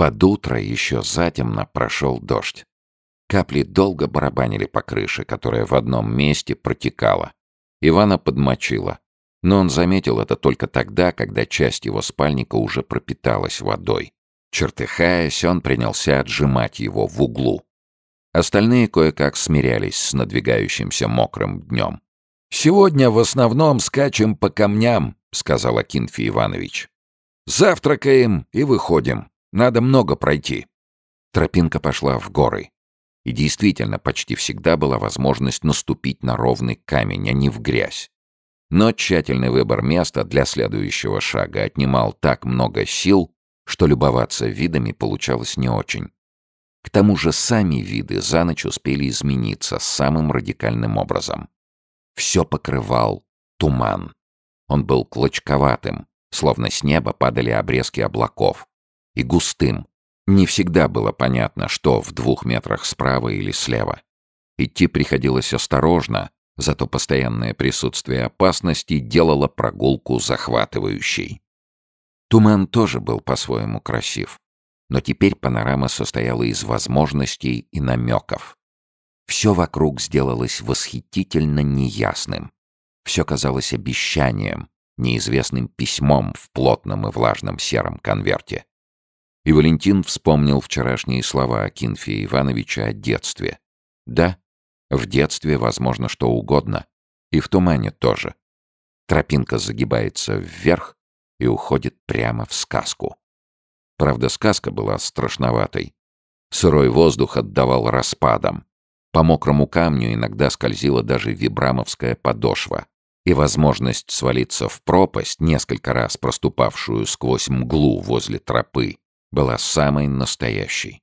Под утро еще затемно прошел дождь. Капли долго барабанили по крыше, которая в одном месте протекала. Ивана подмочила. Но он заметил это только тогда, когда часть его спальника уже пропиталась водой. Чертыхаясь, он принялся отжимать его в углу. Остальные кое-как смирялись с надвигающимся мокрым днем. «Сегодня в основном скачем по камням», — сказал Акинфий Иванович. «Завтракаем и выходим. Надо много пройти». Тропинка пошла в горы. И действительно, почти всегда была возможность наступить на ровный камень, а не в грязь. Но тщательный выбор места для следующего шага отнимал так много сил, что любоваться видами получалось не очень. К тому же сами виды за ночь успели измениться самым радикальным образом. Все покрывал туман. Он был клочковатым, словно с неба падали обрезки облаков, и густым. Не всегда было понятно, что в двух метрах справа или слева. Идти приходилось осторожно, зато постоянное присутствие опасности делало прогулку захватывающей. Туман тоже был по-своему красив, но теперь панорама состояла из возможностей и намеков. Все вокруг сделалось восхитительно неясным. Все казалось обещанием, неизвестным письмом в плотном и влажном сером конверте. И Валентин вспомнил вчерашние слова Акинфия Ивановича о детстве. Да, в детстве возможно что угодно. И в тумане тоже. Тропинка загибается вверх и уходит прямо в сказку. Правда, сказка была страшноватой. Сырой воздух отдавал распадом. По мокрому камню иногда скользила даже вибрамовская подошва, и возможность свалиться в пропасть, несколько раз проступавшую сквозь мглу возле тропы, была самой настоящей.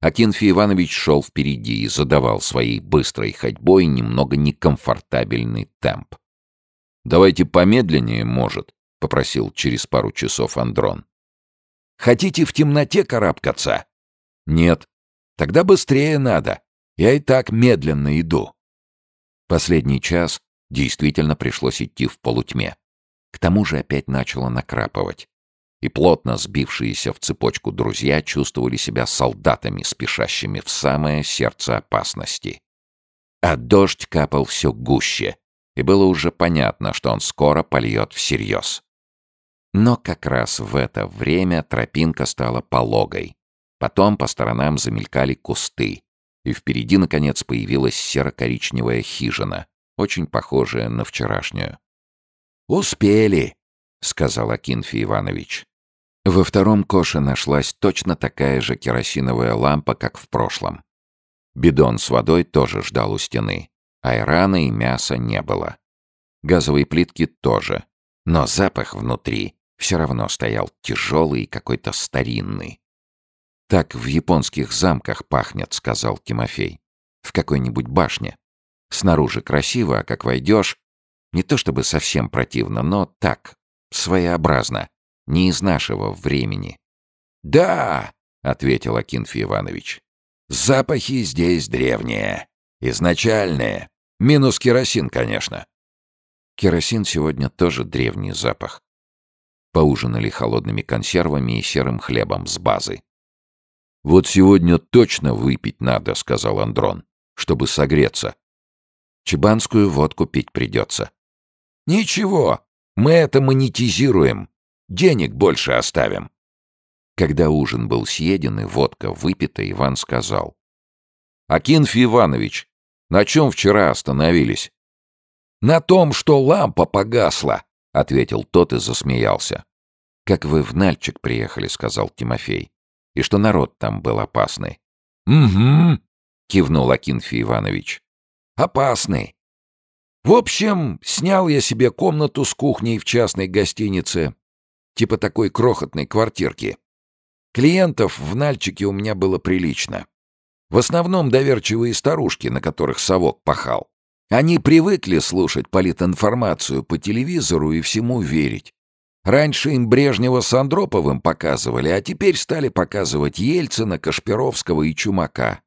Акинфий Иванович шел впереди и задавал своей быстрой ходьбой немного некомфортабельный темп. «Давайте помедленнее, может», — попросил через пару часов Андрон. «Хотите в темноте карабкаться?» «Нет». «Тогда быстрее надо. Я и так медленно иду». Последний час действительно пришлось идти в полутьме. К тому же опять начало накрапывать и плотно сбившиеся в цепочку друзья чувствовали себя солдатами, спешащими в самое сердце опасности. А дождь капал все гуще, и было уже понятно, что он скоро польет всерьез. Но как раз в это время тропинка стала пологой. Потом по сторонам замелькали кусты, и впереди, наконец, появилась серо-коричневая хижина, очень похожая на вчерашнюю. «Успели!» — сказал Акинфий Иванович. Во втором коше нашлась точно такая же керосиновая лампа, как в прошлом. Бидон с водой тоже ждал у стены. Айрана и мяса не было. Газовые плитки тоже. Но запах внутри все равно стоял тяжелый и какой-то старинный. «Так в японских замках пахнет», — сказал Тимофей. «В какой-нибудь башне. Снаружи красиво, а как войдешь, не то чтобы совсем противно, но так, своеобразно, не из нашего времени. «Да!» — ответил Акинфий Иванович. «Запахи здесь древние, изначальные. Минус керосин, конечно». Керосин сегодня тоже древний запах. Поужинали холодными консервами и серым хлебом с базы. «Вот сегодня точно выпить надо», — сказал Андрон, — «чтобы согреться. Чебанскую водку пить придется». «Ничего, мы это монетизируем. Денег больше оставим». Когда ужин был съеден и водка выпита, Иван сказал. «Акинфий Иванович, на чем вчера остановились?» «На том, что лампа погасла», — ответил тот и засмеялся. «Как вы в Нальчик приехали», — сказал Тимофей. «И что народ там был опасный». «Угу», — кивнул Акинфий Иванович. «Опасный. В общем, снял я себе комнату с кухней в частной гостинице, типа такой крохотной квартирки. Клиентов в Нальчике у меня было прилично. В основном доверчивые старушки, на которых совок пахал. Они привыкли слушать политинформацию по телевизору и всему верить. Раньше им Брежнева с Андроповым показывали, а теперь стали показывать Ельцина, Кашпировского и Чумака.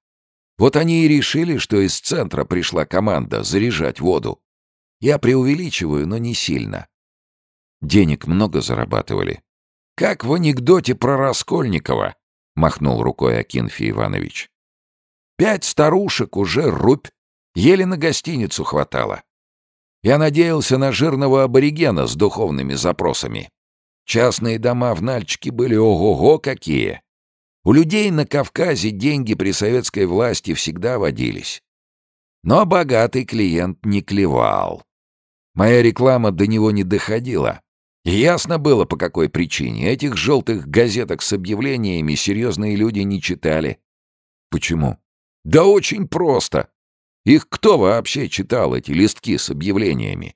Вот они и решили, что из центра пришла команда заряжать воду. Я преувеличиваю, но не сильно. Денег много зарабатывали. Как в анекдоте про Раскольникова. махнул рукой Акинфий Иванович. «Пять старушек уже рубь. Еле на гостиницу хватало. Я надеялся на жирного аборигена с духовными запросами. Частные дома в Нальчике были ого-го какие. У людей на Кавказе деньги при советской власти всегда водились. Но богатый клиент не клевал. Моя реклама до него не доходила. Ясно было, по какой причине. Этих желтых газеток с объявлениями серьезные люди не читали. Почему? Да очень просто. Их кто вообще читал, эти листки с объявлениями?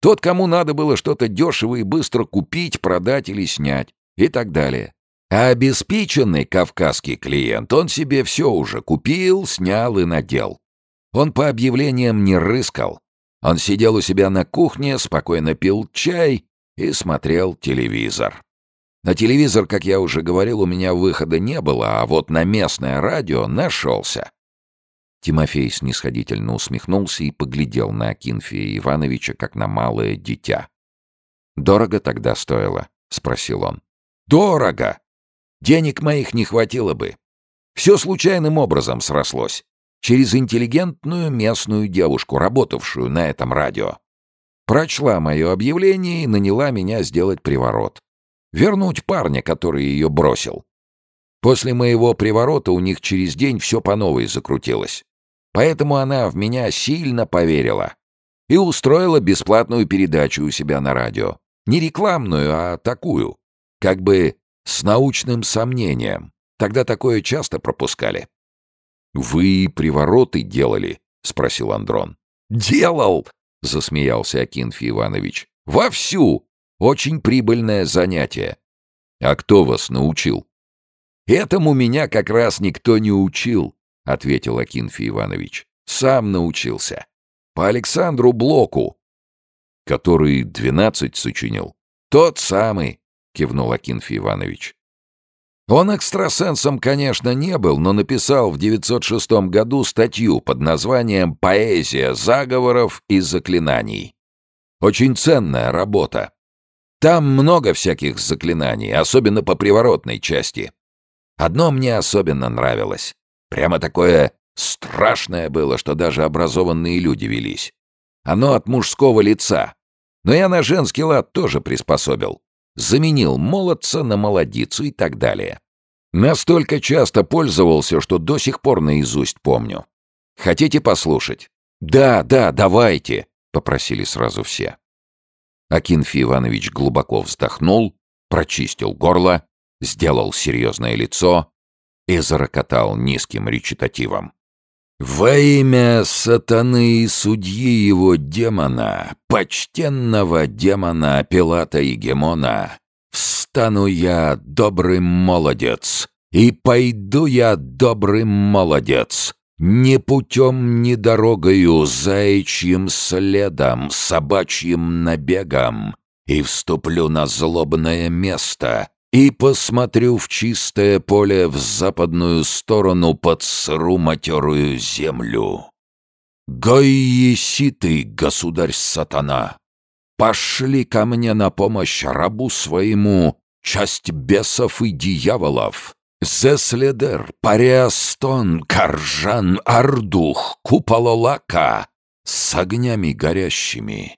Тот, кому надо было что-то дешево и быстро купить, продать или снять, и так далее. А обеспеченный кавказский клиент, он себе все уже купил, снял и надел. Он по объявлениям не рыскал. Он сидел у себя на кухне, спокойно пил чай и смотрел телевизор. На телевизор, как я уже говорил, у меня выхода не было, а вот на местное радио нашелся. Тимофей снисходительно усмехнулся и поглядел на Акинфия Ивановича, как на малое дитя. «Дорого тогда стоило?» — спросил он. «Дорого! Денег моих не хватило бы. Все случайным образом срослось. Через интеллигентную местную девушку, работавшую на этом радио. Прочла мое объявление и наняла меня сделать приворот. Вернуть парня, который ее бросил. После моего приворота у них через день все по новой закрутилось. Поэтому она в меня сильно поверила и устроила бесплатную передачу у себя на радио. Не рекламную, а такую. Как бы с научным сомнением. Тогда такое часто пропускали. «Вы привороты делали?» — спросил Андрон. «Делал!» — засмеялся Акинфий Иванович. «Вовсю! Очень прибыльное занятие. А кто вас научил?» «Этому меня как раз никто не учил. — ответил Акинфий Иванович. «Сам научился. По Александру Блоку». «Который двенадцать сочинил?» «Тот самый», — кивнул Акинфий Иванович. Он экстрасенсом, конечно, не был, но написал в 906 году статью под названием «Поэзия заговоров и заклинаний». Очень ценная работа. Там много всяких заклинаний, особенно по приворотной части. Одно мне особенно нравилось. Прямо такое страшное было, что даже образованные люди велись. Оно от мужского лица. Но я на женский лад тоже приспособил. Заменил молодца на молодицу и так далее. Настолько часто пользовался, что до сих пор наизусть помню. Хотите послушать? Да, да, давайте, попросили сразу все. Акинфий Иванович глубоко вздохнул, прочистил горло, сделал серьезное лицо и зарокотал низким речитативом. «Во имя сатаны и судьи его демона, почтенного демона Пилата и Гемона, встану я, добрый молодец, и пойду я, добрый молодец, ни путем, ни дорогою, заячьим следом, собачьим набегом, и вступлю на злобное место, и посмотрю в чистое поле в западную сторону под сыру матерую землю. Гой еси ты, государь сатана! Пошли ко мне на помощь рабу своему, часть бесов и дьяволов. Зеследер, Париастон, Каржан, Ардух, Купололака с огнями горящими.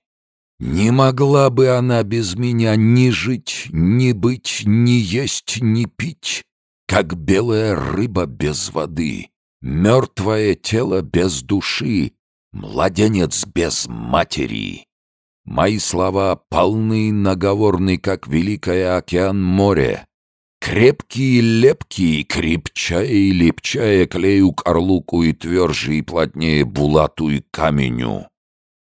Не могла бы она без меня ни жить, ни быть, ни есть, ни пить, как белая рыба без воды, мертвое тело без души, младенец без матери. Мои слова полны наговорны, как великое океан море. Крепкие, лепкие, крепчая и лепчая клею к орлуку и тверже и плотнее булату и каменю.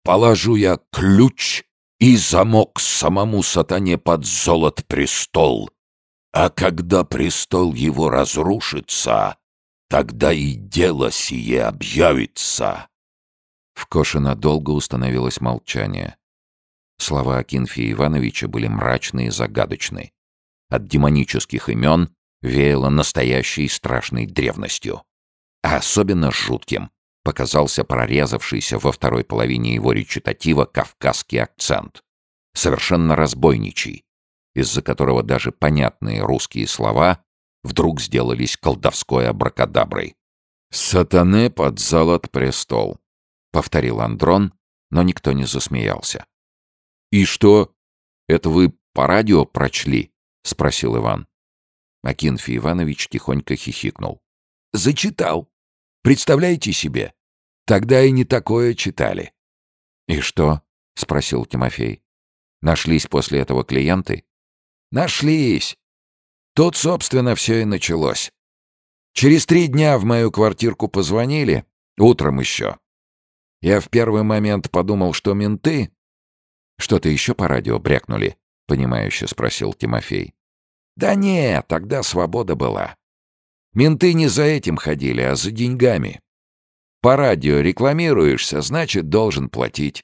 Положу я ключ и замок самому сатане под золот престол. А когда престол его разрушится, тогда и дело сие объявится. В Кошино долго установилось молчание. Слова Акинфия Ивановича были мрачные и загадочны. От демонических имен веяло настоящей страшной древностью. А особенно жутким показался прорезавшийся во второй половине его речитатива кавказский акцент. Совершенно разбойничий, из-за которого даже понятные русские слова вдруг сделались колдовской абракадаброй. «Сатане под золот престол», — повторил Андрон, но никто не засмеялся. «И что? Это вы по радио прочли?» — спросил Иван. Акинфий Иванович тихонько хихикнул. «Зачитал. Представляете себе? Тогда и не такое читали». «И что?» — спросил Тимофей. «Нашлись после этого клиенты?» «Нашлись. Тут, собственно, все и началось. Через три дня в мою квартирку позвонили, утром еще. Я в первый момент подумал, что менты... Что-то еще по радио брякнули, понимающе спросил Тимофей. Да не, тогда свобода была. Менты не за этим ходили, а за деньгами. По радио рекламируешься, значит, должен платить.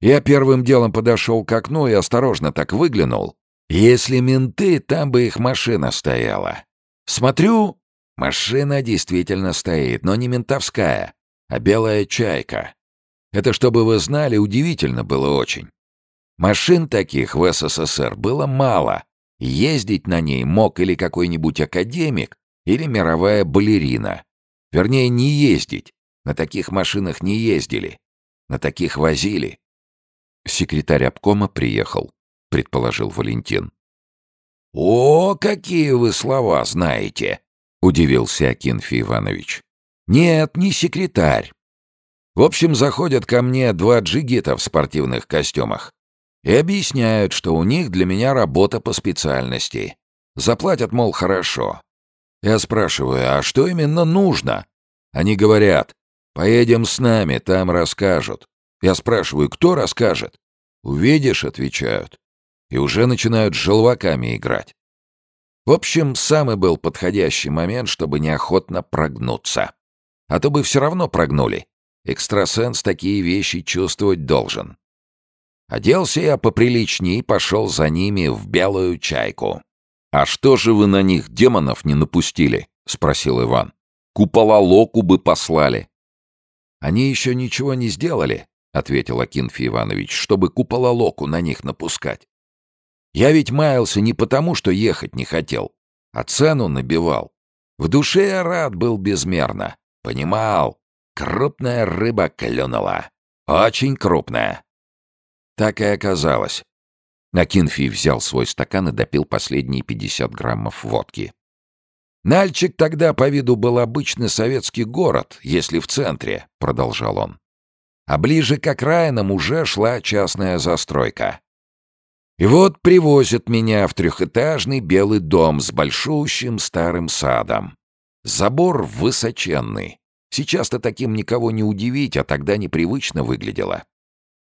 Я первым делом подошел к окну и осторожно так выглянул. Если менты, там бы их машина стояла. Смотрю, машина действительно стоит, но не ментовская, а белая чайка. Это, чтобы вы знали, удивительно было очень. Машин таких в СССР было мало. Ездить на ней мог или какой-нибудь академик, или мировая балерина. Вернее, не ездить. На таких машинах не ездили. На таких возили. Секретарь обкома приехал предположил Валентин. «О, какие вы слова знаете!» — удивился Акинфий Иванович. «Нет, не секретарь. В общем, заходят ко мне два джигита в спортивных костюмах и объясняют, что у них для меня работа по специальности. Заплатят, мол, хорошо. Я спрашиваю, а что именно нужно? Они говорят, поедем с нами, там расскажут. Я спрашиваю, кто расскажет? Увидишь, отвечают и уже начинают с желваками играть. В общем, самый был подходящий момент, чтобы неохотно прогнуться. А то бы все равно прогнули. Экстрасенс такие вещи чувствовать должен. Оделся я поприличнее и пошел за ними в белую чайку. «А что же вы на них демонов не напустили?» — спросил Иван. «Купола Локу бы послали». «Они еще ничего не сделали», — ответил Акинфий Иванович, «чтобы купола Локу на них напускать. Я ведь маялся не потому, что ехать не хотел, а цену набивал. В душе я рад был безмерно. Понимал, крупная рыба клюнула. Очень крупная. Так и оказалось. Акинфий взял свой стакан и допил последние 50 граммов водки. «Нальчик тогда по виду был обычный советский город, если в центре», — продолжал он. «А ближе к окраинам уже шла частная застройка. И вот привозят меня в трехэтажный белый дом с большущим старым садом. Забор высоченный. Сейчас-то таким никого не удивить, а тогда непривычно выглядело.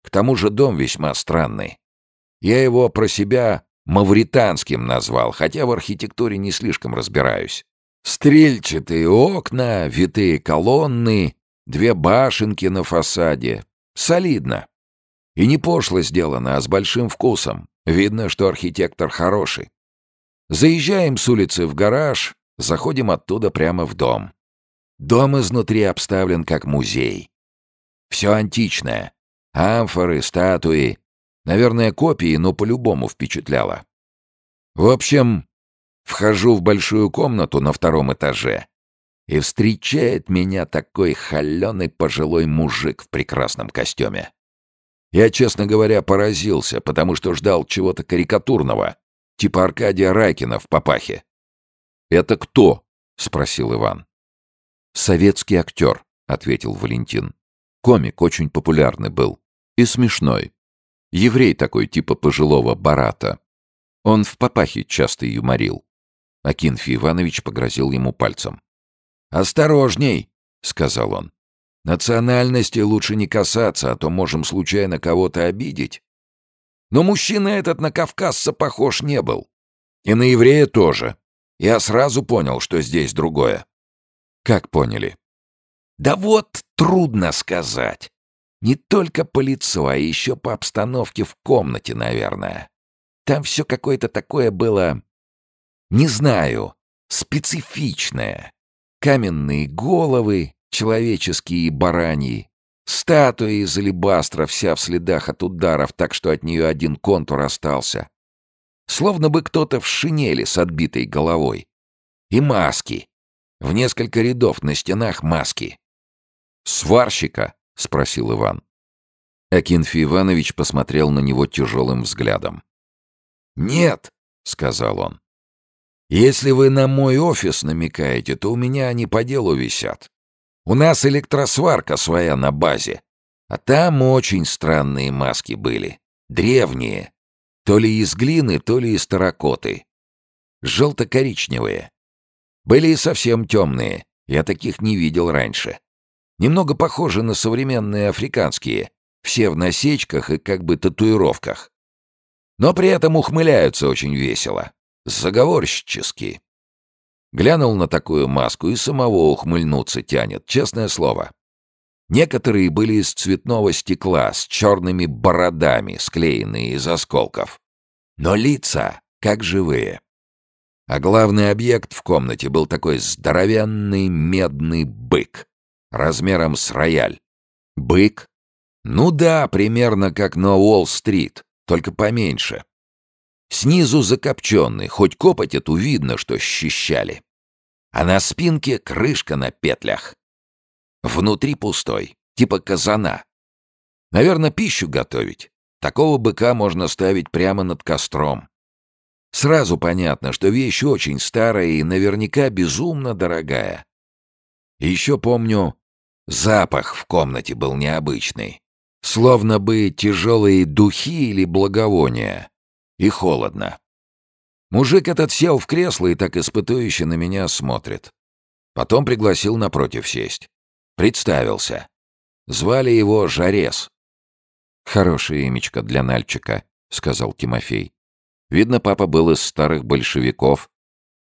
К тому же дом весьма странный. Я его про себя мавританским назвал, хотя в архитектуре не слишком разбираюсь. Стрельчатые окна, витые колонны, две башенки на фасаде. Солидно. И не пошло сделано, а с большим вкусом. Видно, что архитектор хороший. Заезжаем с улицы в гараж, заходим оттуда прямо в дом. Дом изнутри обставлен как музей. Все античное. Амфоры, статуи. Наверное, копии, но по-любому впечатляло. В общем, вхожу в большую комнату на втором этаже, и встречает меня такой холеный пожилой мужик в прекрасном костюме. Я, честно говоря, поразился, потому что ждал чего-то карикатурного, типа Аркадия Райкина в «Папахе». «Это кто?» — спросил Иван. «Советский актер», — ответил Валентин. «Комик очень популярный был. И смешной. Еврей такой типа пожилого Барата. Он в «Папахе» часто юморил». Акинфий Иванович погрозил ему пальцем. «Осторожней!» — сказал он. Национальности лучше не касаться, а то можем случайно кого-то обидеть. Но мужчина этот на кавказца похож не был. И на еврея тоже. Я сразу понял, что здесь другое. Как поняли? Да вот трудно сказать. Не только по лицу, а еще по обстановке в комнате, наверное. Там все какое-то такое было... Не знаю, специфичное. Каменные головы, человеческие и бараньи. Статуя из алебастра, вся в следах от ударов, так что от нее один контур остался. Словно бы кто-то в шинели с отбитой головой. И маски. В несколько рядов на стенах маски. «Сварщика?» — спросил Иван. Акинфий Иванович посмотрел на него тяжелым взглядом. «Нет», — сказал он. «Если вы на мой офис намекаете, то у меня они по делу висят. У нас электросварка своя на базе, а там очень странные маски были, древние, то ли из глины, то ли из терракоты. Желто-коричневые. Были и совсем темные, я таких не видел раньше. Немного похожи на современные африканские, все в насечках и как бы татуировках. Но при этом ухмыляются очень весело, заговорщически. Глянул на такую маску и самого ухмыльнуться тянет, честное слово. Некоторые были из цветного стекла, с черными бородами, склеенные из осколков. Но лица как живые. А главный объект в комнате был такой здоровенный медный бык, размером с рояль. Бык? Ну да, примерно как на Уолл-стрит, только поменьше. Снизу закопченный, хоть копоть эту видно, что счищали. А на спинке крышка на петлях. Внутри пустой, типа казана. Наверное, пищу готовить. Такого быка можно ставить прямо над костром. Сразу понятно, что вещь очень старая и наверняка безумно дорогая. еще помню, запах в комнате был необычный. Словно бы тяжелые духи или благовония. И холодно. Мужик этот сел в кресло и так испытующе на меня смотрит. Потом пригласил напротив сесть. Представился. Звали его Жарес. «Хорошее имечко для Нальчика», — сказал Тимофей. «Видно, папа был из старых большевиков».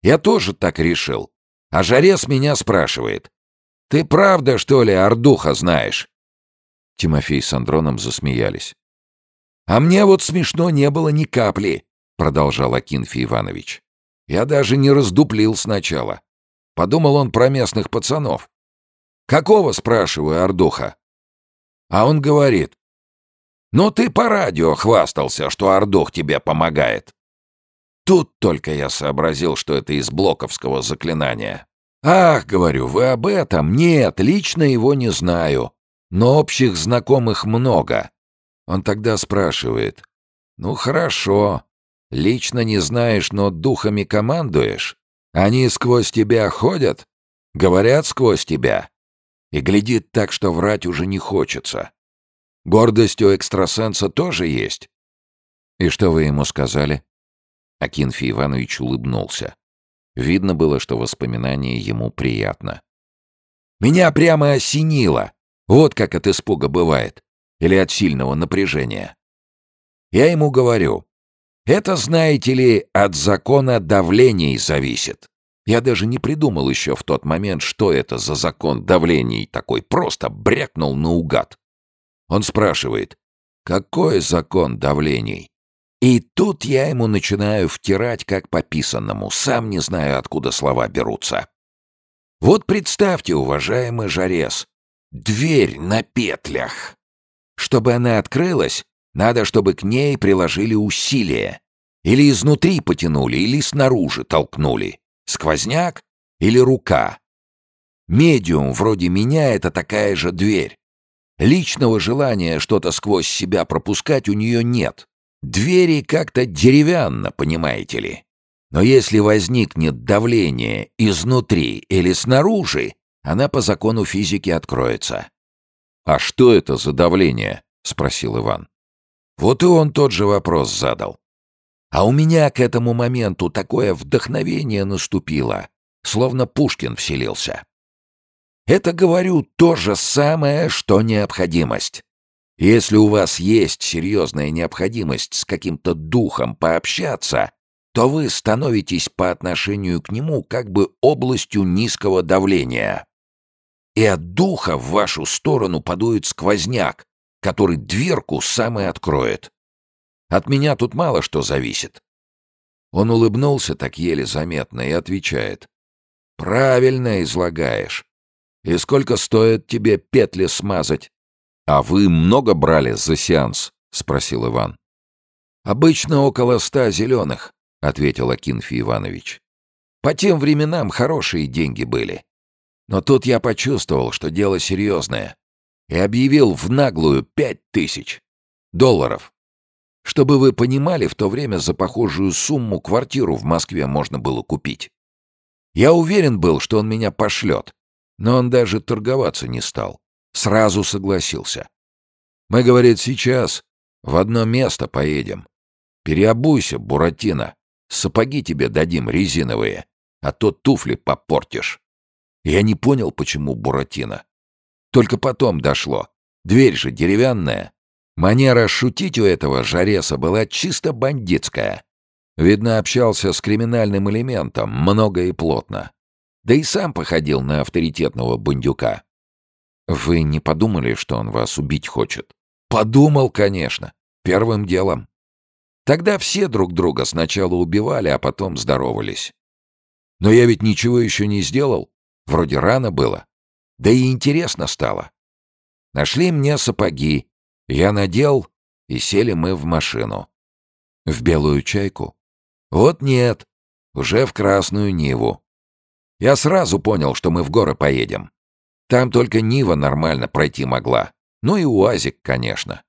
«Я тоже так решил. А Жарес меня спрашивает. Ты правда, что ли, Ордуха знаешь?» Тимофей с Андроном засмеялись. «А мне вот смешно не было ни капли», — продолжал Акинфий Иванович. «Я даже не раздуплил сначала. Подумал он про местных пацанов. «Какого?» — спрашиваю Ордуха. А он говорит. «Ну ты по радио хвастался, что Ордух тебе помогает». Тут только я сообразил, что это из блоковского заклинания. «Ах, — говорю, — вы об этом? Нет, лично его не знаю. Но общих знакомых много». Он тогда спрашивает. «Ну хорошо. Лично не знаешь, но духами командуешь? Они сквозь тебя ходят? Говорят сквозь тебя?» и глядит так, что врать уже не хочется. Гордость у экстрасенса тоже есть. И что вы ему сказали? Акинфий Иванович улыбнулся. Видно было, что воспоминание ему приятно. Меня прямо осенило. Вот как от испуга бывает. Или от сильного напряжения. Я ему говорю, это, знаете ли, от закона давлений зависит. Я даже не придумал еще в тот момент, что это за закон давлений такой, просто брякнул наугад. Он спрашивает, какой закон давлений? И тут я ему начинаю втирать как по писанному, сам не знаю, откуда слова берутся. Вот представьте, уважаемый Жарес, дверь на петлях. Чтобы она открылась, надо, чтобы к ней приложили усилия. Или изнутри потянули, или снаружи толкнули. Сквозняк или рука? Медиум вроде меня — это такая же дверь. Личного желания что-то сквозь себя пропускать у нее нет. Двери как-то деревянно, понимаете ли. Но если возникнет давление изнутри или снаружи, она по закону физики откроется. «А что это за давление?» — спросил Иван. Вот и он тот же вопрос задал. А у меня к этому моменту такое вдохновение наступило, словно Пушкин вселился. Это, говорю, то же самое, что необходимость. Если у вас есть серьезная необходимость с каким-то духом пообщаться, то вы становитесь по отношению к нему как бы областью низкого давления. И от духа в вашу сторону подует сквозняк, который дверку сам и откроет. От меня тут мало что зависит». Он улыбнулся так еле заметно и отвечает. «Правильно излагаешь. И сколько стоит тебе петли смазать?» «А вы много брали за сеанс?» — спросил «Обычно около ста зеленых», — ответил Акинфий Иванович. По тем временам хорошие деньги были. Но тут я почувствовал, что дело серьезное, и объявил в наглую пять тысяч долларов. Чтобы вы понимали, в то время за похожую сумму квартиру в Москве можно было купить. Я уверен был, что он меня пошлет, но он даже торговаться не стал. Сразу согласился. Мы, говорит, сейчас в одно место поедем. Переобуйся, Буратино. Сапоги тебе дадим резиновые, а то туфли попортишь. Я не понял, почему Буратино. Только потом дошло. Дверь же деревянная. Манера шутить у этого Жареса была чисто бандитская. Видно, общался с криминальным элементом, много и плотно. Да и сам походил на авторитетного бандюка. Вы не подумали, что он вас убить хочет? Подумал, конечно. Первым делом. Тогда все друг друга сначала убивали, а потом здоровались. Но я ведь ничего еще не сделал. Вроде рано было. Да и интересно стало. Нашли мне сапоги. Я надел, и сели мы в машину. В белую чайку? Вот нет. Уже в Красную Ниву. Я сразу понял, что мы в горы поедем. Там только Нива нормально пройти могла. Ну и УАЗик, конечно.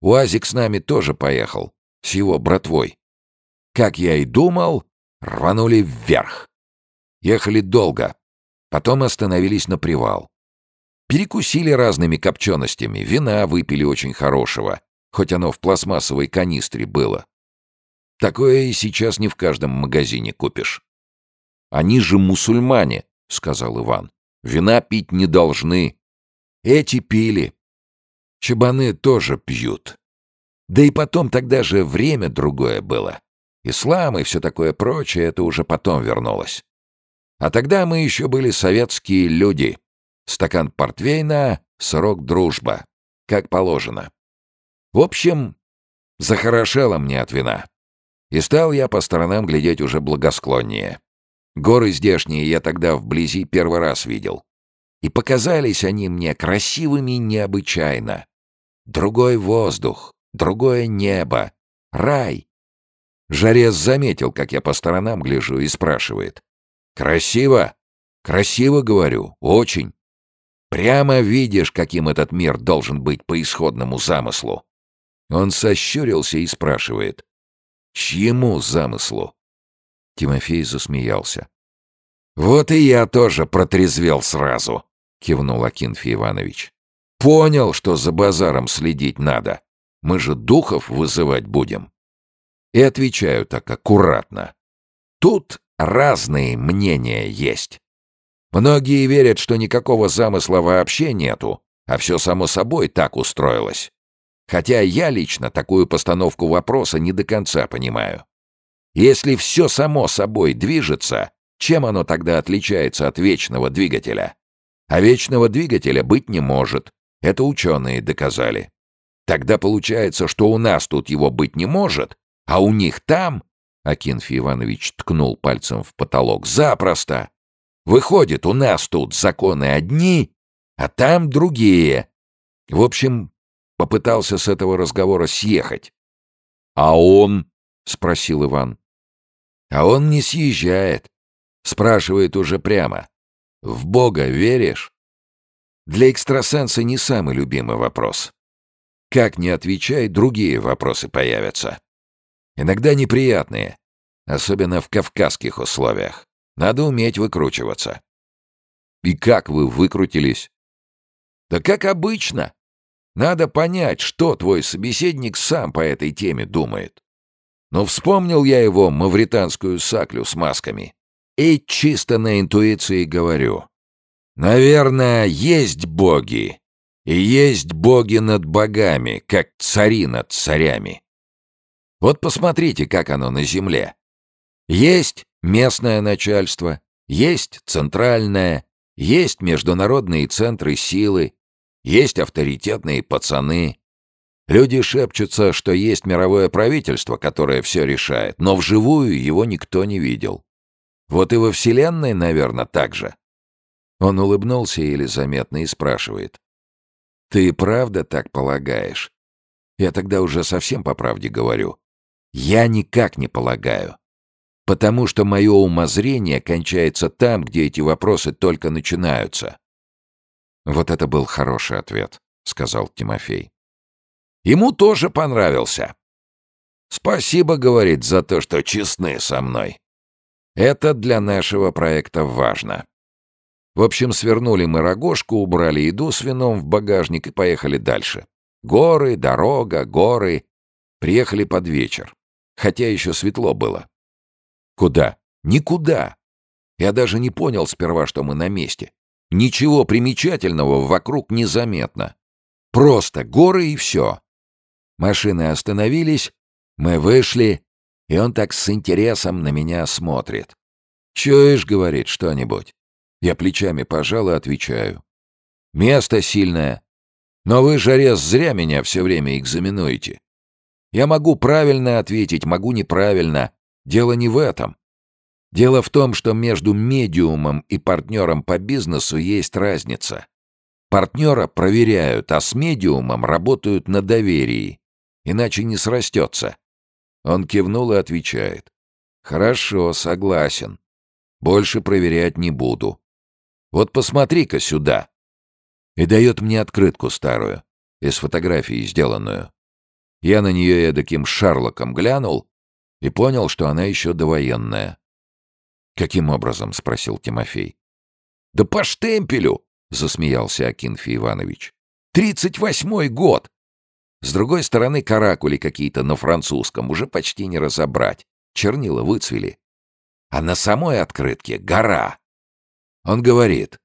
УАЗик с нами тоже поехал, с его братвой. Как я и думал, рванули вверх. Ехали долго, потом остановились на привал. Перекусили разными копченостями, вина выпили очень хорошего, хоть оно в пластмассовой канистре было. Такое и сейчас не в каждом магазине купишь. «Они же мусульмане», — сказал Иван. «Вина пить не должны». «Эти пили. Чабаны тоже пьют. Да и потом тогда же время другое было. Ислам и все такое прочее, это уже потом вернулось. А тогда мы еще были советские люди. Стакан портвейна, срок дружба. Как положено. В общем, захорошело мне от вина. И стал я по сторонам глядеть уже благосклоннее. Горы здешние я тогда вблизи первый раз видел. И показались они мне красивыми необычайно. Другой воздух, другое небо, рай. Жарец заметил, как я по сторонам гляжу, и спрашивает. «Красиво?» «Красиво, говорю, очень. Прямо видишь, каким этот мир должен быть по исходному замыслу». Он сощурился и спрашивает. «Чьему замыслу?» Тимофей засмеялся. «Вот и я тоже протрезвел сразу», — кивнул Акинфий Иванович. Понял, что за базаром следить надо. Мы же духов вызывать будем. И отвечаю так аккуратно. Тут разные мнения есть. Многие верят, что никакого замысла вообще нету, а все само собой так устроилось. Хотя я лично такую постановку вопроса не до конца понимаю. Если все само собой движется, чем оно тогда отличается от вечного двигателя? А вечного двигателя быть не может, это ученые доказали. Тогда получается, что у нас тут его быть не может, а у них там...» Акинфий Иванович ткнул пальцем в потолок. «Запросто! Выходит, у нас тут законы одни, а там другие. В общем, попытался с этого разговора съехать. «А он?» — спросил Иван. «А он не съезжает. Спрашивает уже прямо. В Бога веришь?» Для экстрасенса не самый любимый вопрос. Как не отвечай, другие вопросы появятся. Иногда неприятные, особенно в кавказских условиях. Надо уметь выкручиваться. И как вы выкрутились? Да как обычно. Надо понять, что твой собеседник сам по этой теме думает. Но вспомнил я его мавританскую саклю с масками. И чисто на интуиции говорю. Наверное, есть боги. И есть боги над богами, как цари над царями. Вот посмотрите, как оно на земле. Есть местное начальство, есть центральное, есть международные центры силы, есть авторитетные пацаны. Люди шепчутся, что есть мировое правительство, которое все решает, но вживую его никто не видел. Вот и во Вселенной, наверное, так же. Он улыбнулся еле заметно и спрашивает. «Ты правда так полагаешь?» Я тогда уже совсем по правде говорю. «Я никак не полагаю. Потому что мое умозрение кончается там, где эти вопросы только начинаются. Вот это был хороший ответ, сказал Тимофей. Ему тоже понравился. Спасибо, говорит, за то, что честны со мной. Это для нашего проекта важно. В общем, свернули мы рогожку, убрали еду с вином в багажник и поехали дальше. Горы, дорога, горы. Приехали под вечер. Хотя еще светло было. Куда? Никуда. Я даже не понял сперва, что мы на месте. Ничего примечательного вокруг незаметно. Просто горы и все. Машины остановились, мы вышли, и он так с интересом на меня смотрит. «Чуешь, — говорит, — что-нибудь?» Я плечами пожал и отвечаю. «Место сильное. Но вы, Жарес, зря меня все время экзаменуете. Я могу правильно ответить, могу неправильно. Дело не в этом. Дело в том, что между медиумом и партнером по бизнесу есть разница. Партнера проверяют, а с медиумом работают на доверии. Иначе не срастется. Он кивнул и отвечает. «Хорошо, согласен. Больше проверять не буду. Вот посмотри-ка сюда». И дает мне открытку старую, из фотографии сделанную. Я на нее эдаким шарлоком глянул и понял, что она еще довоенная. «Каким образом?» — спросил Тимофей. «Да по штемпелю!» — засмеялся Акинфий Иванович. «Тридцать восьмой год! С другой стороны, каракули какие-то на французском уже почти не разобрать. Чернила выцвели. А на самой открытке гора. Он говорит,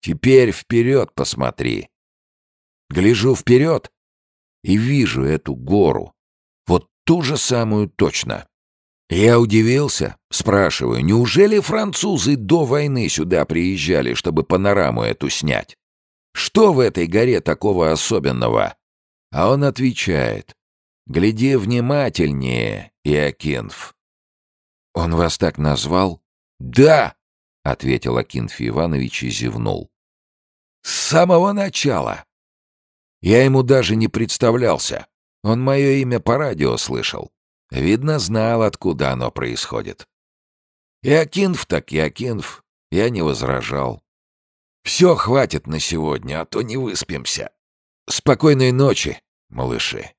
теперь вперед посмотри. Гляжу вперед и вижу эту гору. Вот ту же самую точно. Я удивился, спрашиваю, неужели французы до войны сюда приезжали, чтобы панораму эту снять? Что в этой горе такого особенного? А он отвечает, «Гляди внимательнее, Иокинф». «Он вас так назвал?» «Да!» — ответил Акинфий Иванович и зевнул. «С самого начала. Я ему даже не представлялся. Он мое имя по радио слышал. Видно, знал, откуда оно происходит. Иокинф так Иокинф. Я не возражал. Все, хватит на сегодня, а то не выспимся. Спокойной ночи, малыши.